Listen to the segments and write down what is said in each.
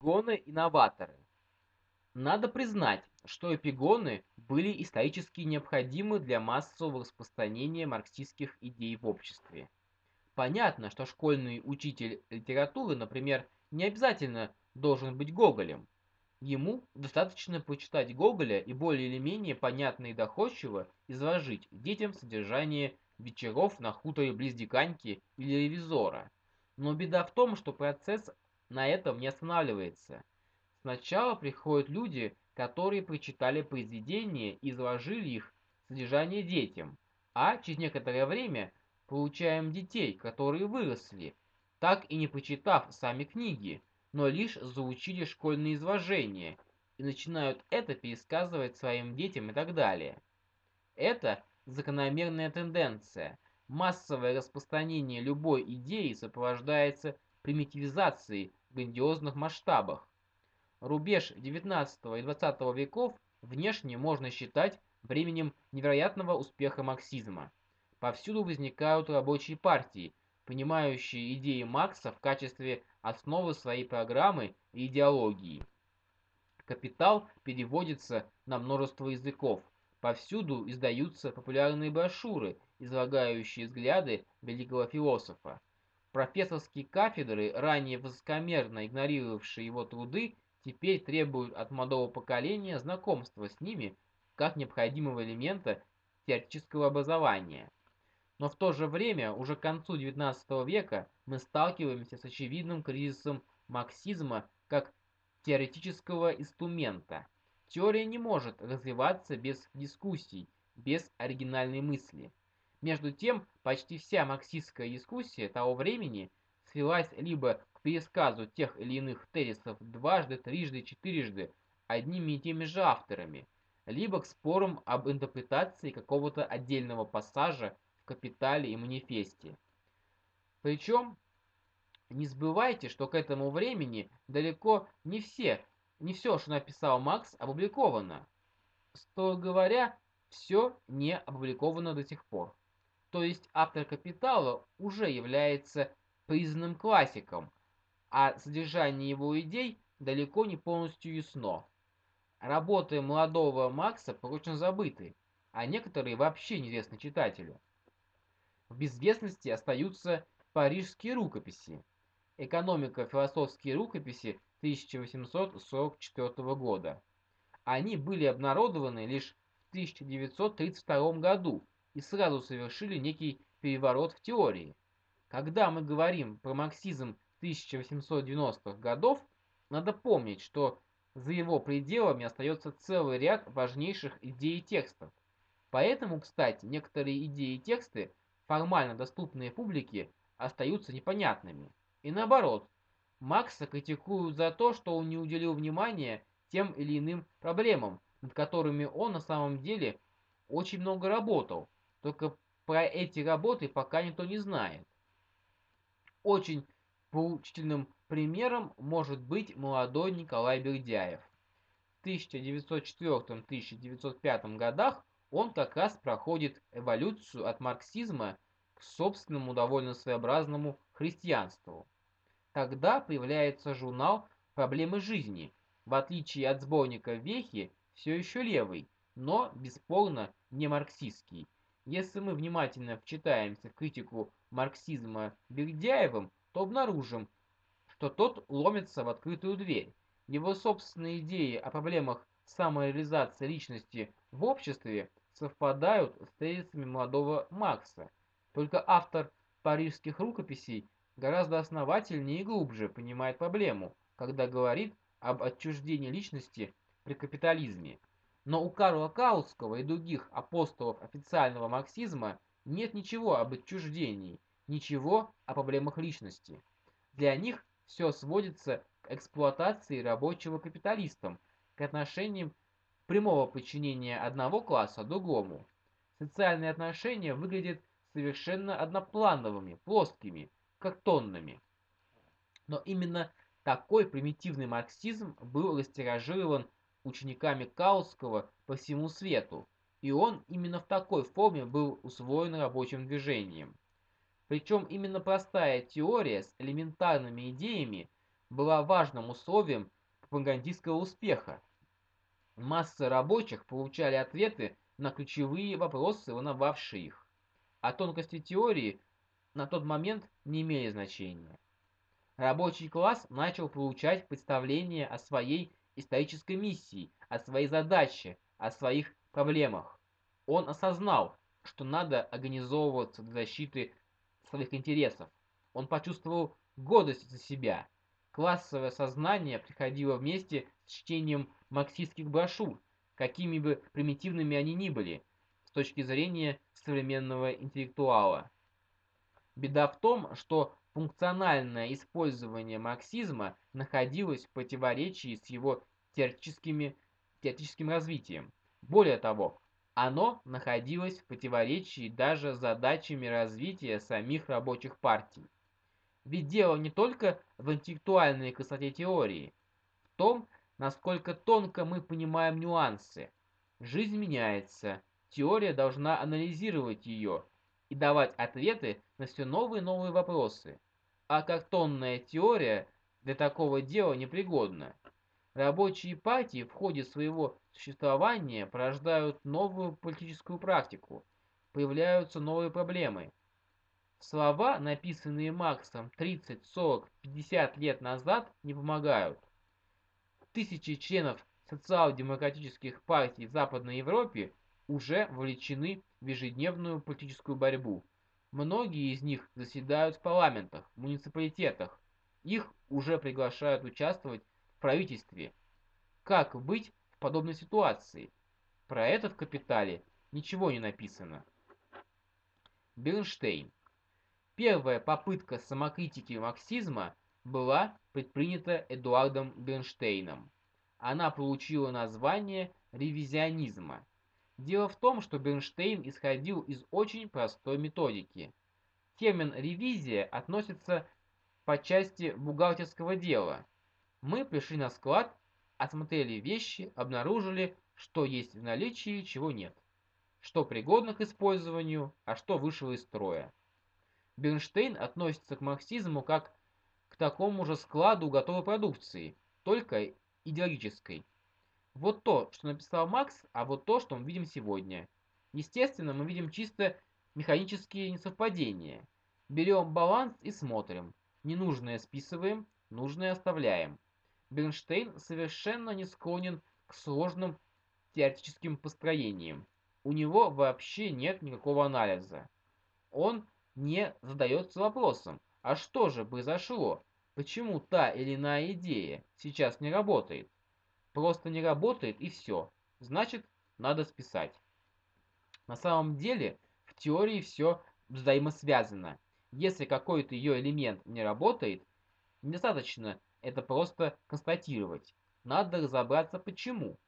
Эпигоны-инноваторы Надо признать, что эпигоны были исторически необходимы для массового распространения марксистских идей в обществе. Понятно, что школьный учитель литературы, например, не обязательно должен быть Гоголем. Ему достаточно почитать Гоголя и более или менее понятно и доходчиво изложить детям содержание вечеров на хуторе близ Диканьки или Ревизора. Но беда в том, что процесс на этом не останавливается. Сначала приходят люди, которые прочитали произведения и изложили их содержание детям, а через некоторое время получаем детей, которые выросли, так и не почитав сами книги, но лишь заучили школьные изложения и начинают это пересказывать своим детям и так далее. Это закономерная тенденция. Массовое распространение любой идеи сопровождается примитивизацией грандиозных масштабах. Рубеж XIX и XX веков внешне можно считать временем невероятного успеха марксизма. Повсюду возникают рабочие партии, понимающие идеи Маркса в качестве основы своей программы и идеологии. Капитал переводится на множество языков. Повсюду издаются популярные брошюры, излагающие взгляды великого философа. Профессорские кафедры, ранее высокомерно игнорировавшие его труды, теперь требуют от молодого поколения знакомства с ними как необходимого элемента теоретического образования. Но в то же время, уже к концу XIX века, мы сталкиваемся с очевидным кризисом марксизма как теоретического инструмента. Теория не может развиваться без дискуссий, без оригинальной мысли. Между тем, почти вся марксистская дискуссия того времени свелась либо к пересказу тех или иных тезисов дважды, трижды, четырежды одними и теми же авторами, либо к спорам об интерпретации какого-то отдельного пассажа капитале и манифесте. Причем, не забывайте, что к этому времени далеко не все, не все, что написал Макс, опубликовано. Строго говоря, все не опубликовано до сих пор. То есть автор «Капитала» уже является признанным классиком, а содержание его идей далеко не полностью ясно. Работы молодого Макса прочно забыты, а некоторые вообще неизвестны читателю. В безвестности остаются парижские рукописи. Экономика философские рукописи 1844 года. Они были обнародованы лишь в 1932 году и сразу совершили некий переворот в теории. Когда мы говорим про марксизм 1890-х годов, надо помнить, что за его пределами остается целый ряд важнейших идей и текстов. Поэтому, кстати, некоторые идеи и тексты формально доступные публике, остаются непонятными. И наоборот, Макса критикуют за то, что он не уделил внимания тем или иным проблемам, над которыми он на самом деле очень много работал, только про эти работы пока никто не знает. Очень поучительным примером может быть молодой Николай Бердяев. В 1904-1905 годах он как раз проходит эволюцию от марксизма к собственному довольно своеобразному христианству. Тогда появляется журнал «Проблемы жизни», в отличие от сборника «Вехи», все еще левый, но бесспорно не марксистский. Если мы внимательно вчитаемся в критику марксизма Бердяевым, то обнаружим, что тот ломится в открытую дверь. Его собственные идеи о проблемах самореализации личности в обществе совпадают с тезисами молодого Маркса. Только автор парижских рукописей гораздо основательнее и глубже понимает проблему, когда говорит об отчуждении личности при капитализме. Но у Карла Каутского и других апостолов официального марксизма нет ничего об отчуждении, ничего о проблемах личности. Для них все сводится к эксплуатации рабочего капиталистам, к отношениям прямого подчинения одного класса другому. Социальные отношения выглядят совершенно одноплановыми, плоскими, как тоннами. Но именно такой примитивный марксизм был растиражирован учениками Каутского по всему свету, и он именно в такой форме был усвоен рабочим движением. Причем именно простая теория с элементарными идеями была важным условием пропагандистского успеха. Масса рабочих получали ответы на ключевые вопросы, волновавшие их, а тонкости теории на тот момент не имели значения. Рабочий класс начал получать представление о своей исторической миссии, о своей задаче, о своих проблемах. Он осознал, что надо организовываться для защиты своих интересов. Он почувствовал гордость за себя. Классовое сознание приходило вместе с чтением марксистских брошюр, какими бы примитивными они ни были, с точки зрения современного интеллектуала. Беда в том, что функциональное использование марксизма находилось в противоречии с его теоретическими, теоретическим развитием. Более того, оно находилось в противоречии даже с задачами развития самих рабочих партий. Ведь дело не только в интеллектуальной красоте теории, в том, насколько тонко мы понимаем нюансы. Жизнь меняется, теория должна анализировать ее и давать ответы на все новые и новые вопросы. А картонная теория для такого дела непригодна. Рабочие партии в ходе своего существования порождают новую политическую практику, появляются новые проблемы. Слова, написанные Марксом 30, 40, 50 лет назад, не помогают. Тысячи членов социал-демократических партий в Западной Европе уже вовлечены в ежедневную политическую борьбу. Многие из них заседают в парламентах, муниципалитетах. Их уже приглашают участвовать в правительстве. Как быть в подобной ситуации? Про это в «Капитале» ничего не написано. Бернштейн. Первая попытка самокритики марксизма была предпринята Эдуардом Бернштейном. Она получила название ревизионизма. Дело в том, что Бернштейн исходил из очень простой методики. Термин «ревизия» относится по части бухгалтерского дела. Мы пришли на склад, осмотрели вещи, обнаружили, что есть в наличии, чего нет. Что пригодно к использованию, а что вышло из строя. Бернштейн относится к марксизму как к такому же складу готовой продукции, только идеологической. Вот то, что написал Макс, а вот то, что мы видим сегодня. Естественно, мы видим чисто механические несовпадения. Берем баланс и смотрим. Ненужное списываем, нужное оставляем. Бернштейн совершенно не склонен к сложным теоретическим построениям. У него вообще нет никакого анализа. Он не задается вопросом, а что же произошло, почему та или иная идея сейчас не работает. Просто не работает и все. Значит, надо списать. На самом деле, в теории все взаимосвязано. Если какой-то ее элемент не работает, недостаточно это просто констатировать. Надо разобраться почему.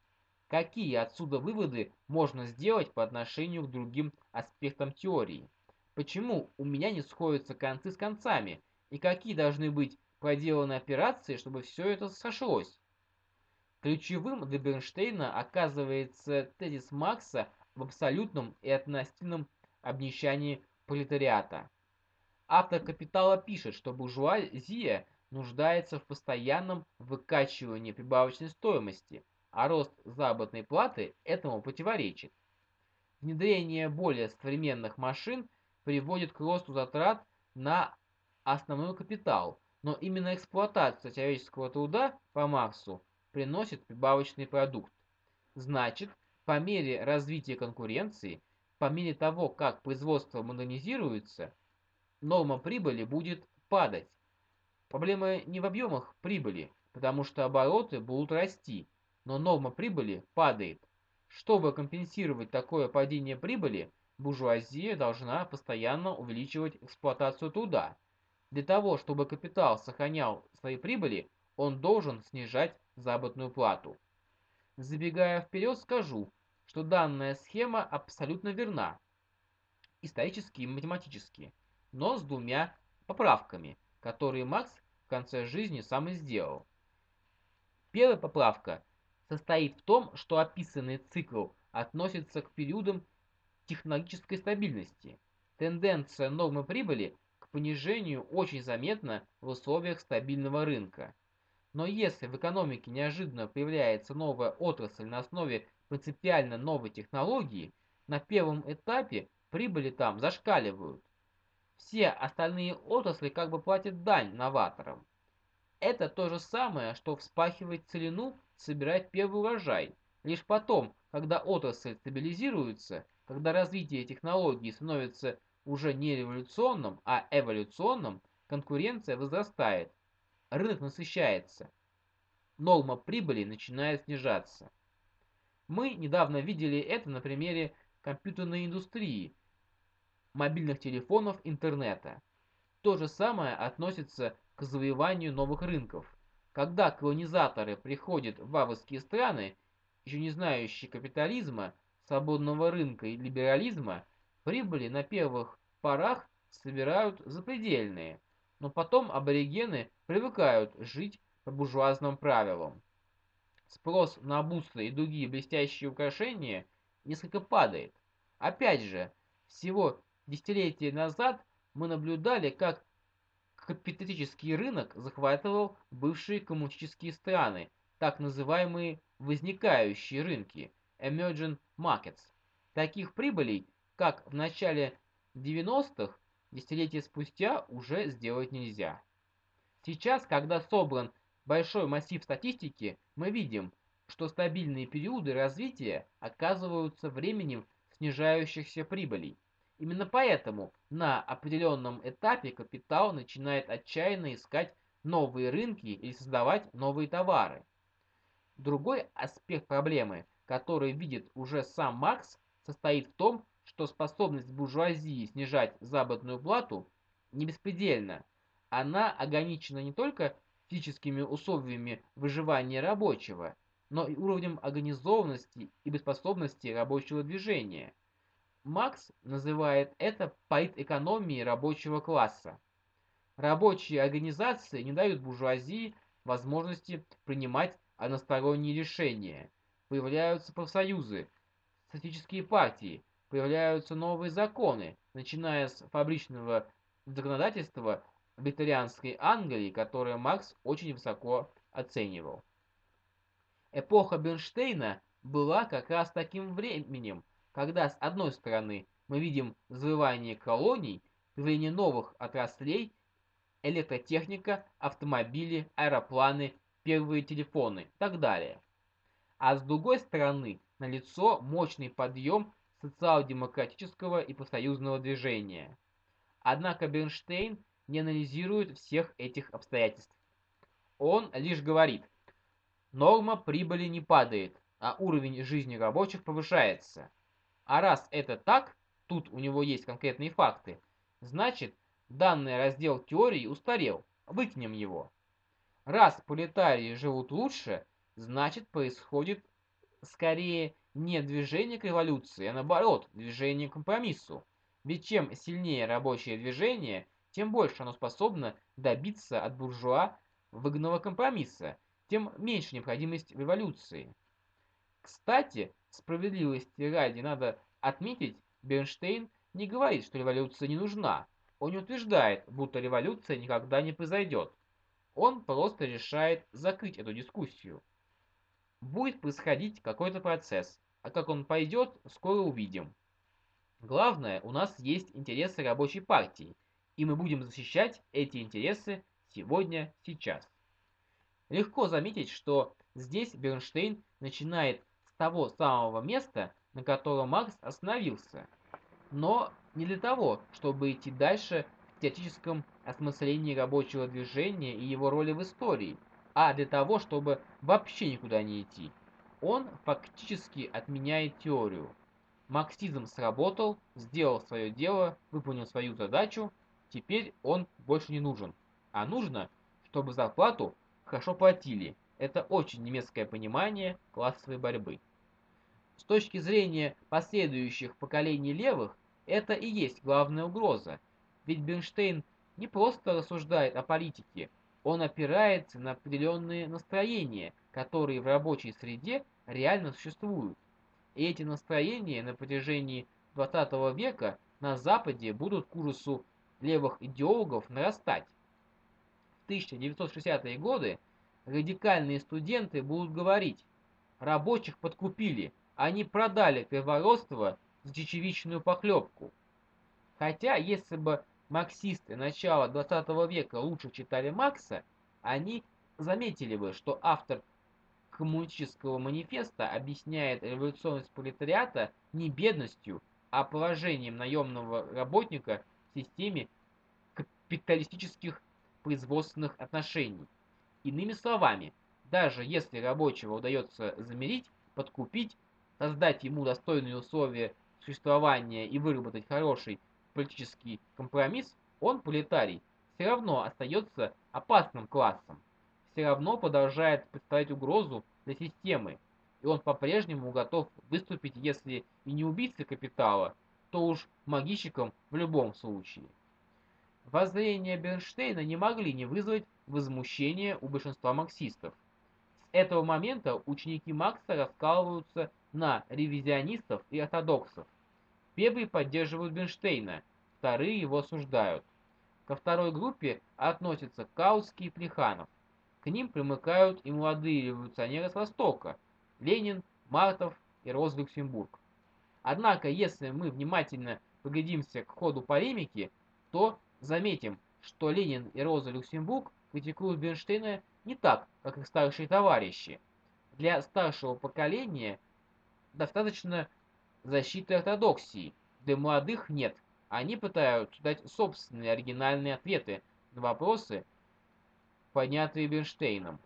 Какие отсюда выводы можно сделать по отношению к другим аспектам теории? Почему у меня не сходятся концы с концами? И какие должны быть проделаны операции, чтобы все это сошлось? Ключевым для Бернштейна оказывается тезис Маркса в абсолютном и относительном обнищании пролетариата. Автор «Капитала» пишет, что буржуазия нуждается в постоянном выкачивании прибавочной стоимости, а рост заработной платы этому противоречит. Внедрение более современных машин приводит к росту затрат на основной капитал, но именно эксплуатация человеческого труда по Марксу приносит прибавочный продукт. Значит, по мере развития конкуренции, по мере того, как производство модернизируется, норма прибыли будет падать. Проблема не в объемах прибыли, потому что обороты будут расти, но норма прибыли падает. Чтобы компенсировать такое падение прибыли, буржуазия должна постоянно увеличивать эксплуатацию труда. Для того, чтобы капитал сохранял свои прибыли, он должен снижать заработную плату. Забегая вперед, скажу, что данная схема абсолютно верна, исторически и математически, но с двумя поправками, которые Макс в конце жизни сам и сделал. Первая поправка состоит в том, что описанный цикл относится к периодам технологической стабильности. Тенденция нормы прибыли к понижению очень заметна в условиях стабильного рынка. Но если в экономике неожиданно появляется новая отрасль на основе принципиально новой технологии, на первом этапе прибыли там зашкаливают. Все остальные отрасли как бы платят дань новаторам. Это то же самое, что вспахивать целину, собирать первый урожай. Лишь потом, когда отрасль стабилизируется, когда развитие технологий становится уже не революционным, а эволюционным, конкуренция возрастает, рынок насыщается, норма прибыли начинает снижаться. Мы недавно видели это на примере компьютерной индустрии, мобильных телефонов, интернета. То же самое относится к завоеванию новых рынков. Когда колонизаторы приходят в варварские страны, еще не знающие капитализма, свободного рынка и либерализма, прибыли на первых порах собирают запредельные, но потом аборигены привыкают жить по буржуазным правилам. Спрос на бусы и другие блестящие украшения несколько падает. Опять же, всего десятилетия назад мы наблюдали, как капиталистический рынок захватывал бывшие коммунистические страны, так называемые возникающие рынки, emerging markets. Таких прибылей, как в начале 90-х, десятилетия спустя уже сделать нельзя. Сейчас, когда собран большой массив статистики, мы видим, что стабильные периоды развития оказываются временем снижающихся прибылей. Именно поэтому на определенном этапе капитал начинает отчаянно искать новые рынки или создавать новые товары. Другой аспект проблемы, который видит уже сам Маркс, состоит в том, что способность буржуазии снижать заработную плату не беспредельна. Она ограничена не только физическими условиями выживания рабочего, но и уровнем организованности и беспособности рабочего движения. Макс называет это политэкономией рабочего класса. Рабочие организации не дают буржуазии возможности принимать односторонние решения. Появляются профсоюзы, статические партии, появляются новые законы, начиная с фабричного законодательства викторианской Англии, которое Маркс очень высоко оценивал. Эпоха Бернштейна была как раз таким временем, когда с одной стороны мы видим завоевание колоний, появление новых отраслей, электротехника, автомобили, аэропланы, первые телефоны и так далее. А с другой стороны налицо мощный подъем социал-демократического и профсоюзного движения. Однако Бернштейн не анализирует всех этих обстоятельств. Он лишь говорит, норма прибыли не падает, а уровень жизни рабочих повышается. А раз это так, тут у него есть конкретные факты, значит, данный раздел теории устарел, выкинем его. Раз пролетарии живут лучше, значит происходит скорее не движение к революции, а наоборот, движение к компромиссу. Ведь чем сильнее рабочее движение, тем больше оно способно добиться от буржуа выгодного компромисса, тем меньше необходимость революции. Кстати, справедливости ради надо отметить, Бернштейн не говорит, что революция не нужна. Он не утверждает, будто революция никогда не произойдет. Он просто решает закрыть эту дискуссию. Будет происходить какой-то процесс, а как он пойдет, скоро увидим. Главное, у нас есть интересы рабочей партии, и мы будем защищать эти интересы сегодня, сейчас. Легко заметить, что здесь Бернштейн начинает с того самого места, на котором Маркс остановился, но не для того, чтобы идти дальше в теоретическом осмыслении рабочего движения и его роли в истории – а для того, чтобы вообще никуда не идти. Он фактически отменяет теорию. Марксизм сработал, сделал свое дело, выполнил свою задачу, теперь он больше не нужен. А нужно, чтобы зарплату хорошо платили. Это очень немецкое понимание классовой борьбы. С точки зрения последующих поколений левых, это и есть главная угроза. Ведь Бернштейн не просто рассуждает о политике, он опирается на определенные настроения, которые в рабочей среде реально существуют. И эти настроения на протяжении 20 века на Западе будут к ужасу левых идеологов нарастать. В 1960-е годы радикальные студенты будут говорить, рабочих подкупили, они продали первородство за чечевичную похлебку. Хотя, если бы марксисты начала 20 века лучше читали Маркса, они заметили бы, что автор коммунистического манифеста объясняет революционность пролетариата не бедностью, а положением наемного работника в системе капиталистических производственных отношений. Иными словами, даже если рабочего удается замерить, подкупить, создать ему достойные условия существования и выработать хороший политический компромисс, он, пролетарий, все равно остается опасным классом, все равно продолжает представлять угрозу для системы, и он по-прежнему готов выступить, если и не убийцей капитала, то уж магичиком в любом случае. Воззрения Бернштейна не могли не вызвать возмущения у большинства марксистов. С этого момента ученики Маркса раскалываются на ревизионистов и ортодоксов. Первые поддерживают Бернштейна, вторые его осуждают. Ко второй группе относятся Каутский и Плеханов. К ним примыкают и молодые революционеры с Востока – Ленин, Мартов и Роз Люксембург. Однако, если мы внимательно поглядимся к ходу полемики, то заметим, что Ленин и Роза Люксембург критикуют Бернштейна не так, как их старшие товарищи. Для старшего поколения достаточно защиты ортодоксии, для молодых нет. Они пытаются дать собственные оригинальные ответы на вопросы, поднятые Бернштейном.